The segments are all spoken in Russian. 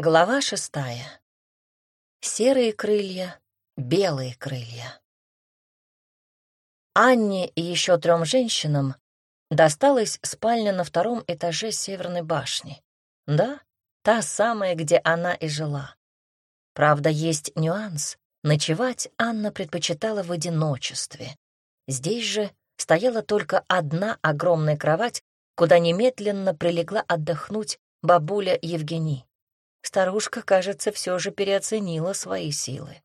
Глава шестая. Серые крылья, белые крылья. Анне и еще трем женщинам досталась спальня на втором этаже Северной башни. Да, та самая, где она и жила. Правда, есть нюанс. Ночевать Анна предпочитала в одиночестве. Здесь же стояла только одна огромная кровать, куда немедленно прилегла отдохнуть бабуля Евгений. Старушка, кажется, все же переоценила свои силы.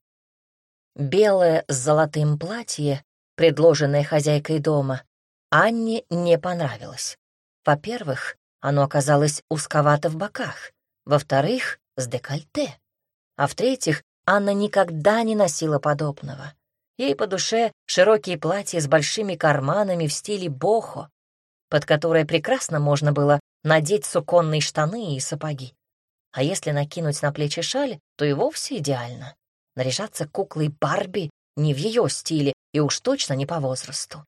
Белое с золотым платье, предложенное хозяйкой дома, Анне не понравилось. Во-первых, оно оказалось узковато в боках. Во-вторых, с декольте. А в-третьих, Анна никогда не носила подобного. Ей по душе широкие платья с большими карманами в стиле бохо, под которое прекрасно можно было надеть суконные штаны и сапоги. А если накинуть на плечи шаль, то и вовсе идеально. Наряжаться куклой Барби не в ее стиле и уж точно не по возрасту.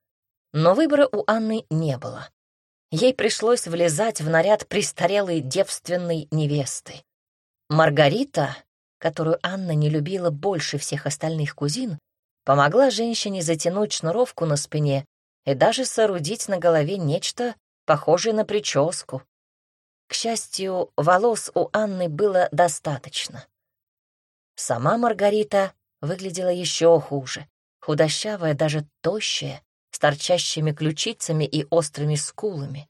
Но выбора у Анны не было. Ей пришлось влезать в наряд престарелой девственной невесты. Маргарита, которую Анна не любила больше всех остальных кузин, помогла женщине затянуть шнуровку на спине и даже соорудить на голове нечто похожее на прическу, к счастью, волос у Анны было достаточно. Сама Маргарита выглядела еще хуже, худощавая, даже тощая, с торчащими ключицами и острыми скулами.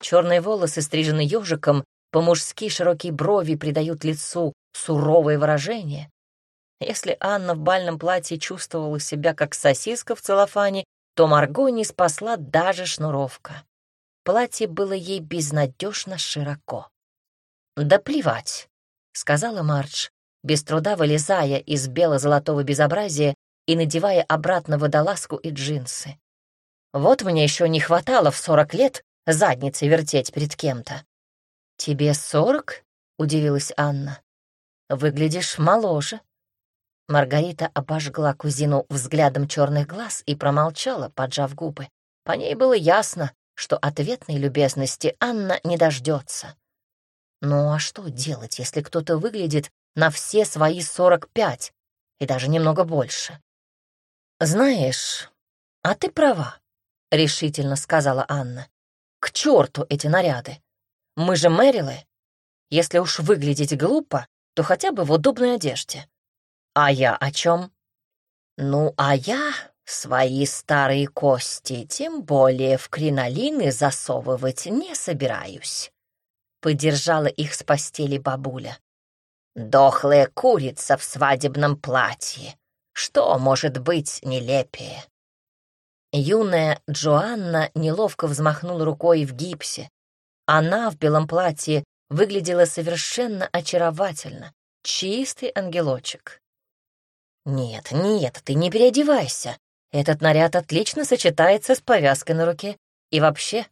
Черные волосы стрижены ежиком, по-мужски широкие брови придают лицу суровое выражение. Если Анна в бальном платье чувствовала себя как сосиска в целлофане, то Марго не спасла даже шнуровка. Платье было ей безнадежно широко. «Да плевать», — сказала Мардж, без труда вылезая из бело-золотого безобразия и надевая обратно водолазку и джинсы. «Вот мне еще не хватало в сорок лет задницей вертеть перед кем-то». «Тебе сорок?» — удивилась Анна. «Выглядишь моложе». Маргарита обожгла кузину взглядом черных глаз и промолчала, поджав губы. По ней было ясно, что ответной любезности Анна не дождется. Ну а что делать, если кто-то выглядит на все свои сорок пять и даже немного больше? «Знаешь, а ты права», — решительно сказала Анна. «К черту эти наряды! Мы же Мэрилы. Если уж выглядеть глупо, то хотя бы в удобной одежде. А я о чем? Ну, а я Свои старые кости, тем более в кринолины засовывать не собираюсь. Подержала их с постели бабуля. Дохлая курица в свадебном платье. Что может быть нелепее? Юная Джоанна неловко взмахнула рукой в гипсе. Она в белом платье выглядела совершенно очаровательно. Чистый ангелочек. «Нет, нет, ты не переодевайся. Этот наряд отлично сочетается с повязкой на руке. И вообще,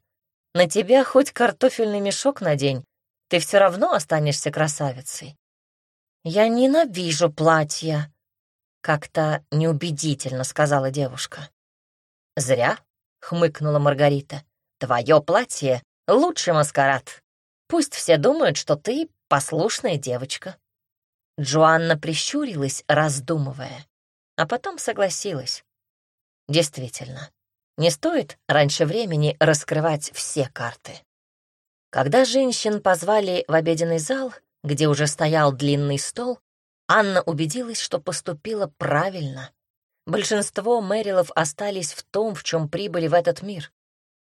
на тебя хоть картофельный мешок надень, ты все равно останешься красавицей. Я ненавижу платья, как-то неубедительно сказала девушка. Зря, хмыкнула Маргарита. Твое платье — лучший маскарад. Пусть все думают, что ты послушная девочка. Джоанна прищурилась, раздумывая, а потом согласилась. Действительно, не стоит раньше времени раскрывать все карты. Когда женщин позвали в обеденный зал, где уже стоял длинный стол, Анна убедилась, что поступила правильно. Большинство Мэрилов остались в том, в чем прибыли в этот мир.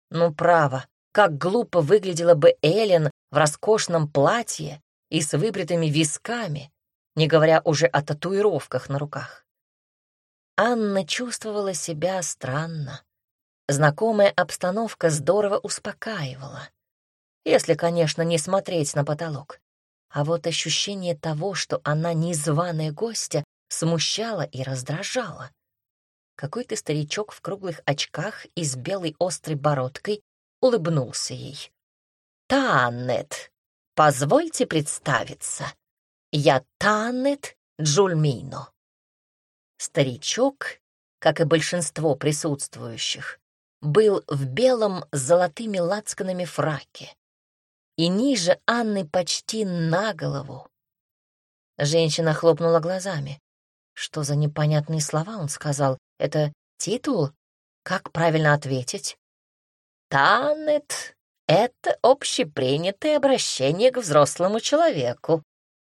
Ну, право, как глупо выглядела бы Эллен в роскошном платье и с выбритыми висками, не говоря уже о татуировках на руках. Анна чувствовала себя странно. Знакомая обстановка здорово успокаивала. Если, конечно, не смотреть на потолок. А вот ощущение того, что она незваная гостья, смущало и раздражало. Какой-то старичок в круглых очках и с белой острой бородкой улыбнулся ей. «Таннет, позвольте представиться. Я Таннет Джульмино». Старичок, как и большинство присутствующих, был в белом с золотыми лацканами фраке. И ниже Анны почти на голову Женщина хлопнула глазами. Что за непонятные слова он сказал? Это титул? Как правильно ответить? Танет — это общепринятое обращение к взрослому человеку,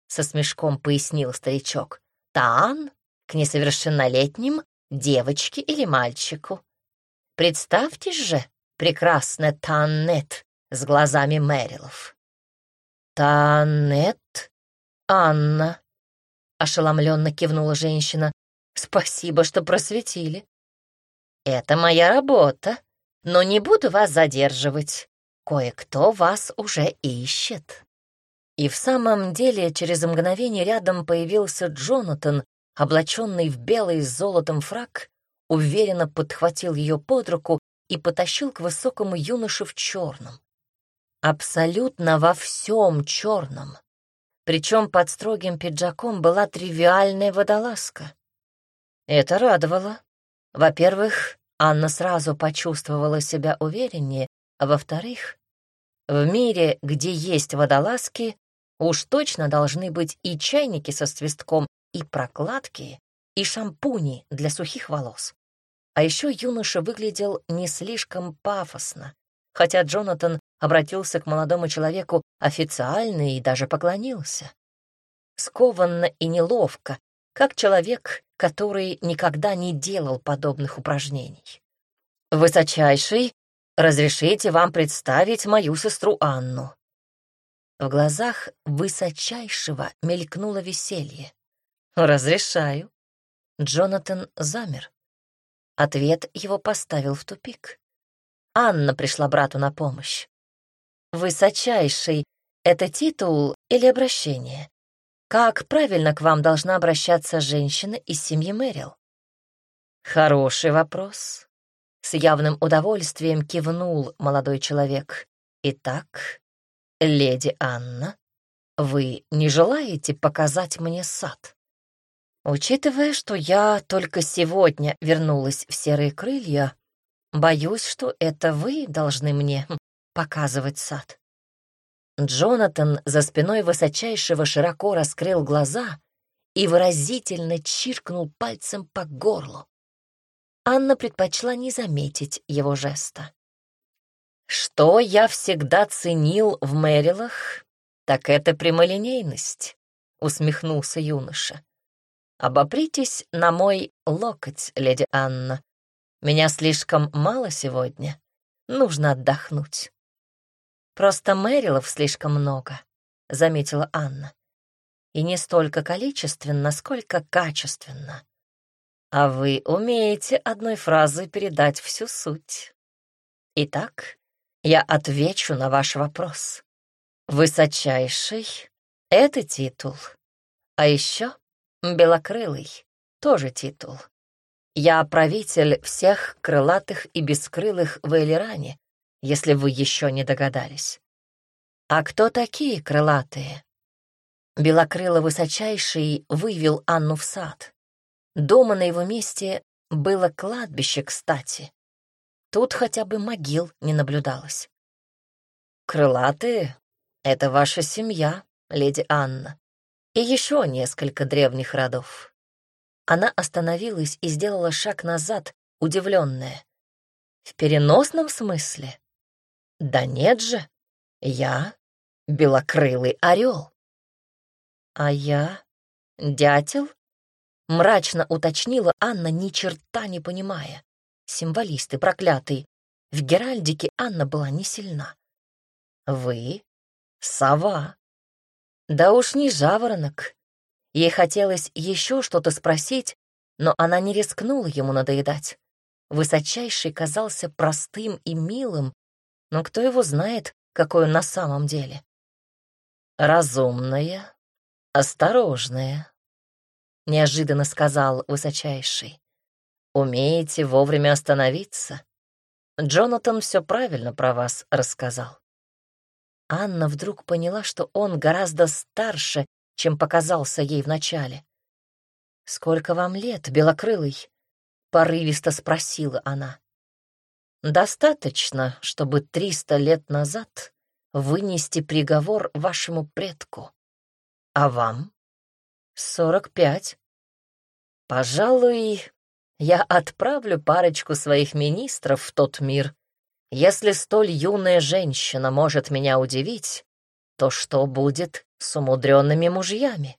со смешком пояснил старичок. Тан — к несовершеннолетним девочке или мальчику. Представьтесь же, прекрасная Таннет с глазами Мэрилов. «Таннет? Анна?» — ошеломленно кивнула женщина. «Спасибо, что просветили». «Это моя работа, но не буду вас задерживать. Кое-кто вас уже ищет». И в самом деле через мгновение рядом появился Джонатан, облаченный в белый с золотом фраг, уверенно подхватил ее под руку и потащил к высокому юноше в черном. Абсолютно во всем черном. Причем под строгим пиджаком была тривиальная водолазка. Это радовало. Во-первых, Анна сразу почувствовала себя увереннее, а во-вторых, в мире, где есть водолазки, Уж точно должны быть и чайники со свистком, и прокладки, и шампуни для сухих волос. А еще юноша выглядел не слишком пафосно, хотя Джонатан обратился к молодому человеку официально и даже поклонился. Скованно и неловко, как человек, который никогда не делал подобных упражнений. «Высочайший, разрешите вам представить мою сестру Анну», в глазах высочайшего мелькнуло веселье. «Разрешаю». Джонатан замер. Ответ его поставил в тупик. Анна пришла брату на помощь. «Высочайший — это титул или обращение? Как правильно к вам должна обращаться женщина из семьи Мэрил?» «Хороший вопрос», — с явным удовольствием кивнул молодой человек. «Итак, «Леди Анна, вы не желаете показать мне сад?» Учитывая, что я только сегодня вернулась в серые крылья, боюсь, что это вы должны мне показывать сад. Джонатан за спиной высочайшего широко раскрыл глаза и выразительно чиркнул пальцем по горлу. Анна предпочла не заметить его жеста. Что я всегда ценил в Мэрилах, так это прямолинейность, усмехнулся юноша. Обопритесь на мой локоть, леди Анна. Меня слишком мало сегодня. Нужно отдохнуть. Просто Мэрилов слишком много, заметила Анна. И не столько количественно, сколько качественно. А вы умеете одной фразой передать всю суть. Итак, я отвечу на ваш вопрос. Высочайший — это титул. А еще белокрылый — тоже титул. Я правитель всех крылатых и бескрылых в Элиране, если вы еще не догадались. А кто такие крылатые? Белокрыло высочайший вывел Анну в сад. Дома на его месте было кладбище, кстати. Тут хотя бы могил не наблюдалось. «Крылатые — это ваша семья, леди Анна, и еще несколько древних родов». Она остановилась и сделала шаг назад, удивленная. «В переносном смысле?» «Да нет же, я — белокрылый орел». «А я — дятел?» — мрачно уточнила Анна, ни черта не понимая. Символисты проклятые. В Геральдике Анна была не сильна. Вы — сова. Да уж не жаворонок. Ей хотелось еще что-то спросить, но она не рискнула ему надоедать. Высочайший казался простым и милым, но кто его знает, какой он на самом деле. «Разумная, осторожная», — неожиданно сказал Высочайший. Умеете вовремя остановиться. Джонатан все правильно про вас рассказал. Анна вдруг поняла, что он гораздо старше, чем показался ей вначале. «Сколько вам лет, Белокрылый?» — порывисто спросила она. «Достаточно, чтобы триста лет назад вынести приговор вашему предку. А вам?» Сорок пять. Пожалуй, я отправлю парочку своих министров в тот мир. Если столь юная женщина может меня удивить, то что будет с умудренными мужьями?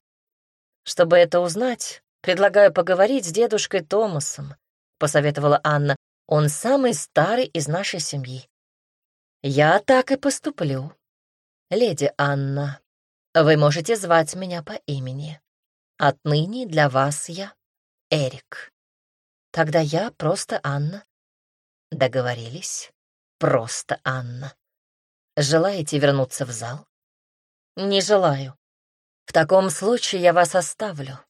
Чтобы это узнать, предлагаю поговорить с дедушкой Томасом, посоветовала Анна. Он самый старый из нашей семьи. Я так и поступлю. Леди Анна, вы можете звать меня по имени. Отныне для вас я Эрик. Тогда я просто Анна. Договорились? Просто Анна. Желаете вернуться в зал? Не желаю. В таком случае я вас оставлю.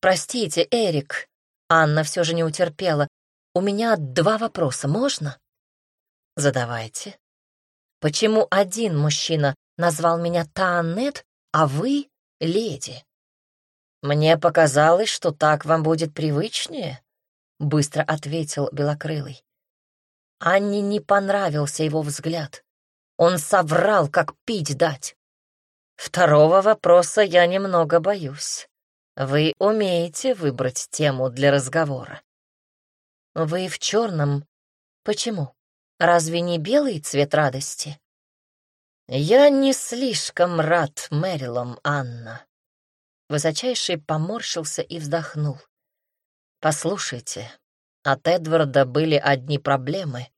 Простите, Эрик. Анна все же не утерпела. У меня два вопроса, можно? Задавайте. Почему один мужчина назвал меня Таанет, а вы — леди? Мне показалось, что так вам будет привычнее, — быстро ответил Белокрылый. Анне не понравился его взгляд. Он соврал, как пить дать. Второго вопроса я немного боюсь. Вы умеете выбрать тему для разговора? Вы в черном. Почему? Разве не белый цвет радости? Я не слишком рад Мэрилам, Анна. Высочайший поморщился и вздохнул. Послушайте, от Эдварда были одни проблемы,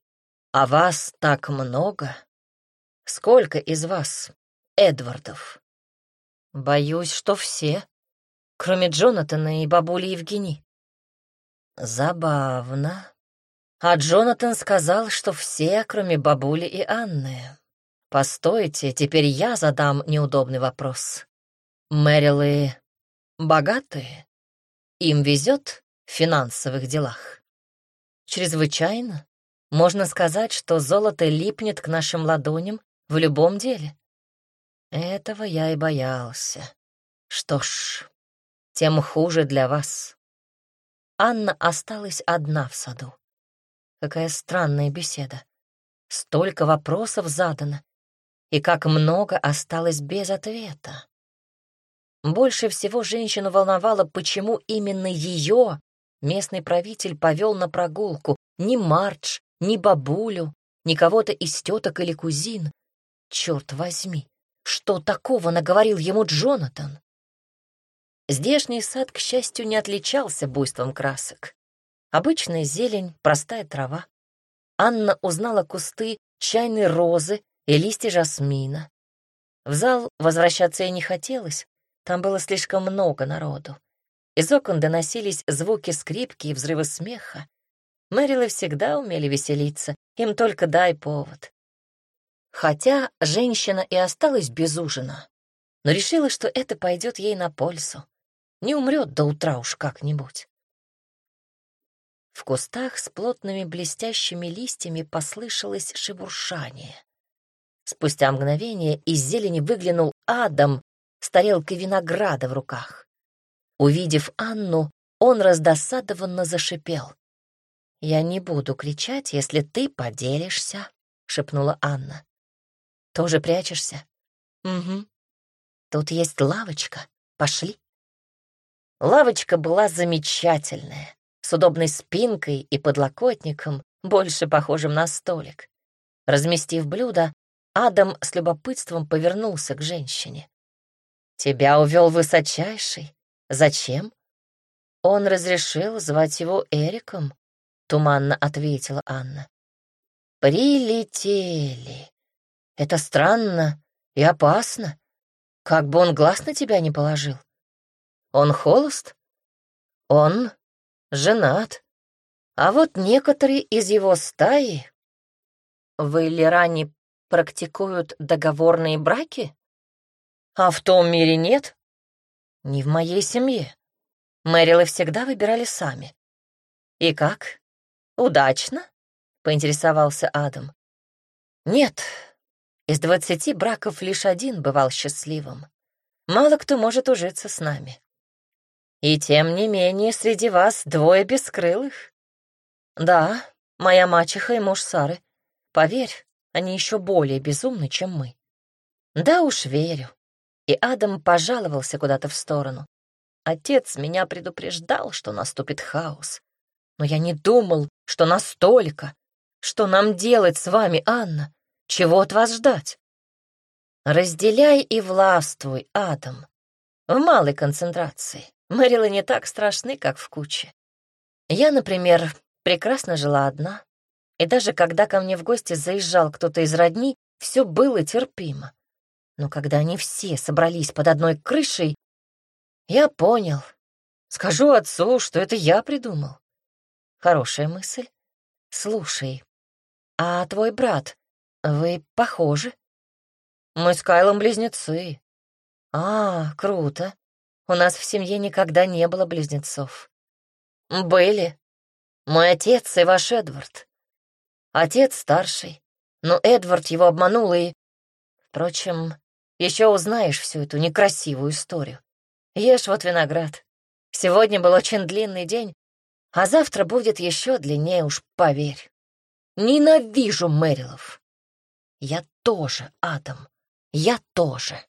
а вас так много. Сколько из вас Эдвардов? Боюсь, что все, кроме Джонатана и бабули Евгении. Забавно. А Джонатан сказал, что все, кроме бабули и Анны. Постойте, теперь я задам неудобный вопрос. Мэрилы богатые? Им везет в финансовых делах? Чрезвычайно. Можно сказать, что золото липнет к нашим ладоням в любом деле. Этого я и боялся. Что ж, тем хуже для вас. Анна осталась одна в саду. Какая странная беседа. Столько вопросов задано, и как много осталось без ответа. Больше всего женщину волновало, почему именно ее местный правитель повел на прогулку, ни Мардж, ни бабулю, ни кого-то из теток или кузин. Черт возьми, что такого наговорил ему Джонатан? Здешний сад, к счастью, не отличался буйством красок. Обычная зелень, простая трава. Анна узнала кусты чайной розы и листья жасмина. В зал возвращаться ей не хотелось, там было слишком много народу. Из окон доносились звуки скрипки и взрывы смеха. Мэрилы всегда умели веселиться, им только дай повод. Хотя женщина и осталась без ужина, но решила, что это пойдет ей на пользу. Не умрет до утра уж как-нибудь. В кустах с плотными блестящими листьями послышалось шебуршание. Спустя мгновение из зелени выглянул Адам с тарелкой винограда в руках. Увидев Анну, он раздосадованно зашипел. «Я не буду кричать, если ты поделишься», — шепнула Анна. «Тоже прячешься?» «Угу. Тут есть лавочка. Пошли». Лавочка была замечательная с удобной спинкой и подлокотником, больше похожим на столик. Разместив блюдо, Адам с любопытством повернулся к женщине. «Тебя увел высочайший. Зачем?» «Он разрешил звать его Эриком», — туманно ответила Анна. «Прилетели. Это странно и опасно. Как бы он глаз на тебя не положил. Он холост? Он женат. А вот некоторые из его стаи... В Лиране практикуют договорные браки? А в том мире нет? Не в моей семье. Мэрилы всегда выбирали сами. И как? Удачно? Поинтересовался Адам. Нет, из двадцати браков лишь один бывал счастливым. Мало кто может ужиться с нами. И тем не менее среди вас двое бескрылых. Да, моя мачеха и муж Сары. Поверь, они еще более безумны, чем мы. Да уж верю. И Адам пожаловался куда-то в сторону. Отец меня предупреждал, что наступит хаос. Но я не думал, что настолько. Что нам делать с вами, Анна? Чего от вас ждать? Разделяй и властвуй, Адам. В малой концентрации. Мэрилы не так страшны, как в куче. Я, например, прекрасно жила одна. И даже когда ко мне в гости заезжал кто-то из родни, все было терпимо. Но когда они все собрались под одной крышей, я понял. Скажу отцу, что это я придумал. Хорошая мысль. Слушай, а твой брат, вы похожи? Мы с Кайлом близнецы. А, круто. У нас в семье никогда не было близнецов. Были. Мой отец и ваш Эдвард. Отец старший, но Эдвард его обманул и... Впрочем, еще узнаешь всю эту некрасивую историю. Ешь вот виноград. Сегодня был очень длинный день, а завтра будет еще длиннее, уж поверь. Ненавижу Мэрилов. Я тоже, Адам, я тоже.